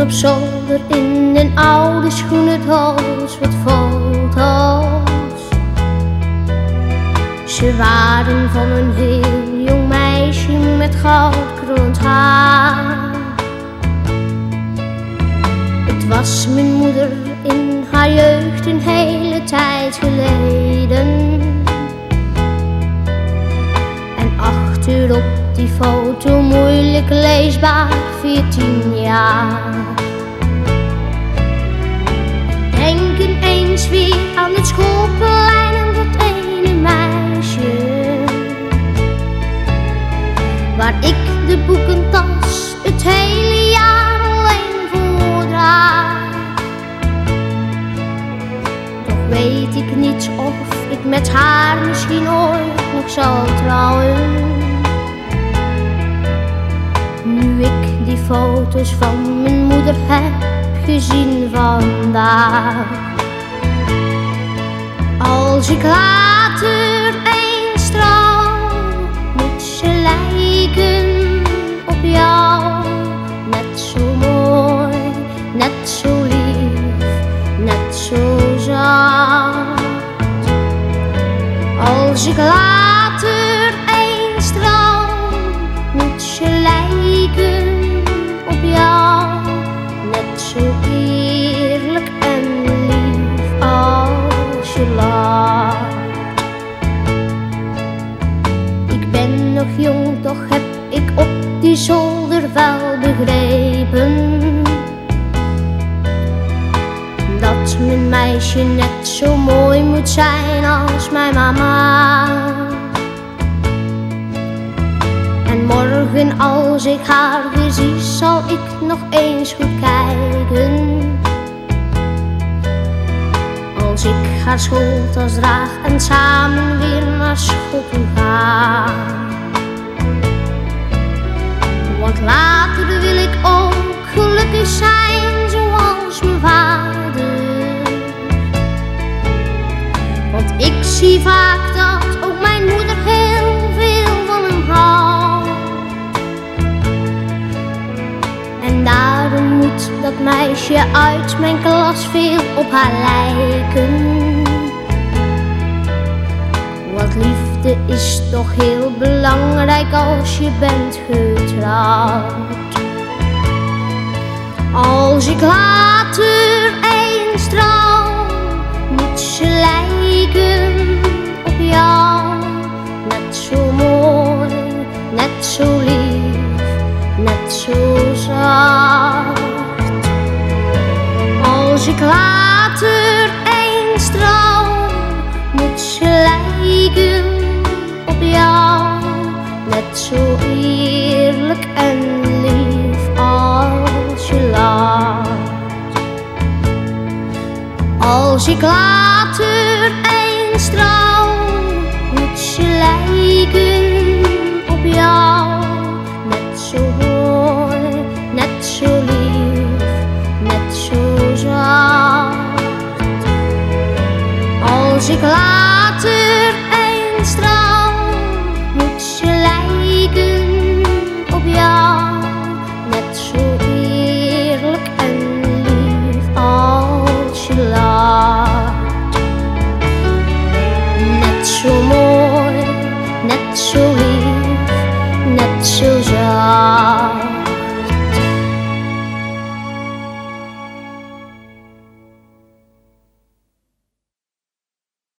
op zolder in een oude schoenendoos wat foto's. Ze waren van een heel jong meisje met goudkrond haar. Het was mijn moeder in haar jeugd een hele tijd geleden. En achterop die foto moeilijk leesbaar, 14 jaar. Denk ineens weer aan het schoolplein en dat ene meisje. Waar ik de boekentas het hele jaar alleen voor draag. Toch weet ik niet of ik met haar misschien ooit nog zal trouwen. Nu ik die foto's van mijn moeder heb gezien vandaag. Als ik later eens trouw, moet ze lijken op jou. Net zo mooi, net zo lief, net zo zacht. Als ik later toch heb ik op die zolder wel begrepen dat mijn meisje net zo mooi moet zijn als mijn mama. En morgen als ik haar weer zie, zal ik nog eens goed kijken. Als ik haar schooltas draag en samen weer naar school gaan. Zie vaak dat ook mijn moeder heel veel van hem houdt. En daarom moet dat meisje uit mijn klas veel op haar lijken. Want liefde is toch heel belangrijk als je bent getrouwd. Als ik later eens trouw, Als ik later eens trouw, moet ze lijken op jou. Net zo eerlijk en lief als je lacht. Als ik later Als ik later eens